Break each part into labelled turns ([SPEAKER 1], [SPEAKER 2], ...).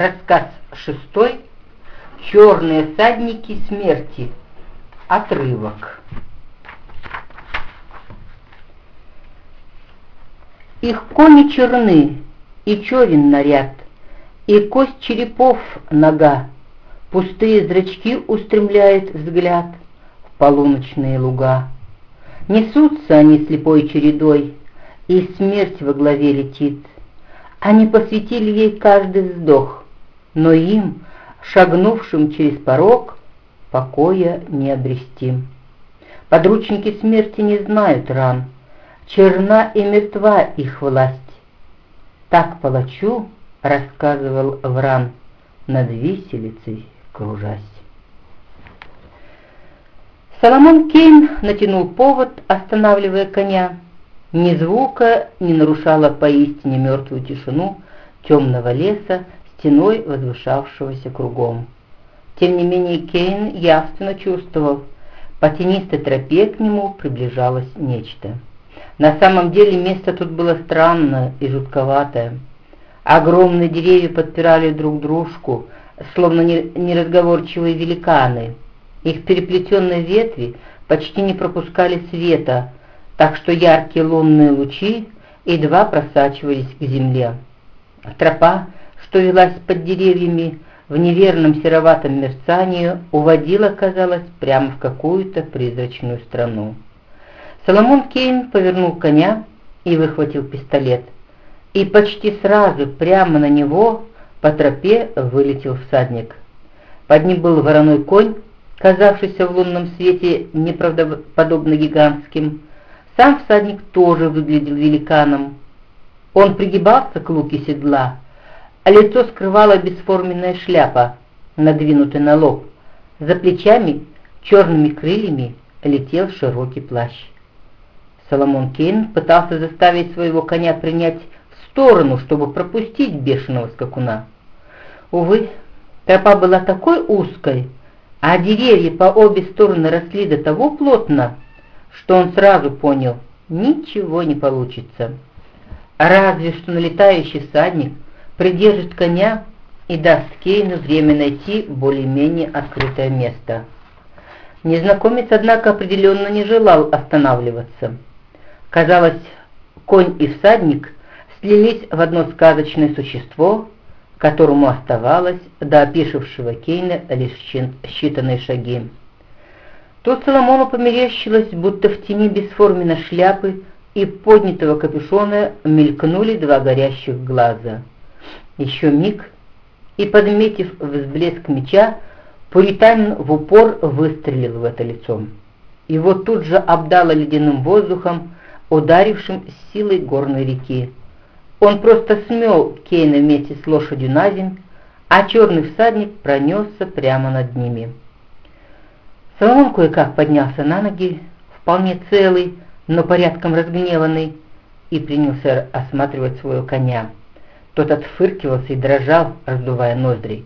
[SPEAKER 1] Рассказ шестой. Черные садники смерти. Отрывок. Их кони черны, и черен наряд, и кость черепов нога, Пустые зрачки устремляет взгляд в полуночные луга. Несутся они слепой чередой, и смерть во главе летит. Они посвятили ей каждый вздох, но им, шагнувшим через порог, покоя не обрести. Подручники смерти не знают ран, черна и мертва их власть. Так палачу рассказывал Вран над виселицей кружась. Соломон Кейн натянул повод, останавливая коня. Ни звука не нарушала поистине мертвую тишину темного леса, стеной возвышавшегося кругом. Тем не менее Кейн явственно чувствовал, по тенистой тропе к нему приближалось нечто. На самом деле место тут было странное и жутковатое. Огромные деревья подпирали друг дружку, словно неразговорчивые великаны. Их переплетенные ветви почти не пропускали света, так что яркие лунные лучи едва просачивались к земле. Тропа, что велась под деревьями, в неверном сероватом мерцании уводила, казалось, прямо в какую-то призрачную страну. Соломон Кейн повернул коня и выхватил пистолет. И почти сразу прямо на него по тропе вылетел всадник. Под ним был вороной конь, казавшийся в лунном свете неправдоподобно гигантским. Сам всадник тоже выглядел великаном. Он пригибался к луке седла, а лицо скрывала бесформенная шляпа, надвинутая на лоб. За плечами черными крыльями летел широкий плащ. Соломон Кейн пытался заставить своего коня принять в сторону, чтобы пропустить бешеного скакуна. Увы, тропа была такой узкой, а деревья по обе стороны росли до того плотно, что он сразу понял, ничего не получится. Разве что налетающий всадник придержит коня и даст Кейну время найти более-менее открытое место. Незнакомец, однако, определенно не желал останавливаться. Казалось, конь и всадник слились в одно сказочное существо, которому оставалось до опишившего Кейна лишь считанные шаги. Тут Соломону померещилось, будто в тени бесформенной шляпы и поднятого капюшона мелькнули два горящих глаза. Еще миг, и, подметив взблеск меча, Пуританин в упор выстрелил в это лицо. Его тут же обдало ледяным воздухом, ударившим силой горной реки. Он просто смел Кейна вместе с лошадью на земь, а черный всадник пронесся прямо над ними. Соломон кое-как поднялся на ноги, вполне целый, но порядком разгневанный, и принялся осматривать своего коня. Тот отфыркивался и дрожал, раздувая ноздри.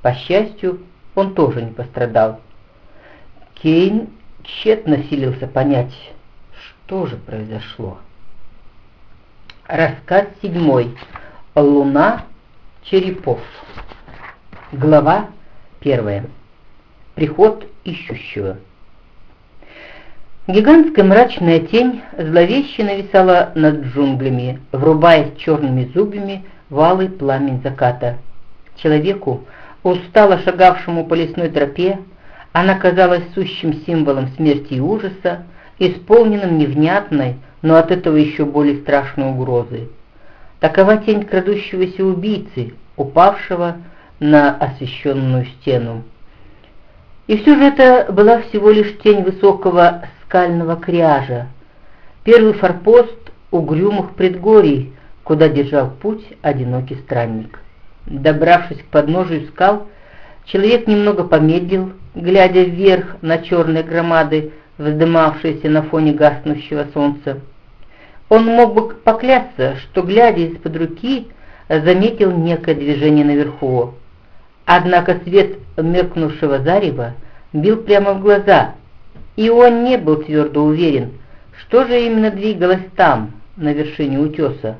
[SPEAKER 1] По счастью, он тоже не пострадал. Кейн тщетно силился понять, что же произошло. Рассказ седьмой. Луна Черепов. Глава первая. Приход ищущего. Гигантская мрачная тень зловеще нависала над джунглями, врубаясь черными зубьями в алый пламень заката. Человеку, устало шагавшему по лесной тропе, она казалась сущим символом смерти и ужаса, исполненным невнятной, но от этого еще более страшной угрозы. Такова тень крадущегося убийцы, упавшего на освещенную стену. И все же это была всего лишь тень высокого скального кряжа, первый форпост угрюмых предгорий, куда держал путь одинокий странник. Добравшись к подножию скал, человек немного помедлил, глядя вверх на черные громады, вздымавшиеся на фоне гаснущего солнца. Он мог бы поклясться, что, глядя из-под руки, заметил некое движение наверху. Однако свет меркнувшего зарева бил прямо в глаза, и он не был твердо уверен, что же именно двигалось там, на вершине утеса.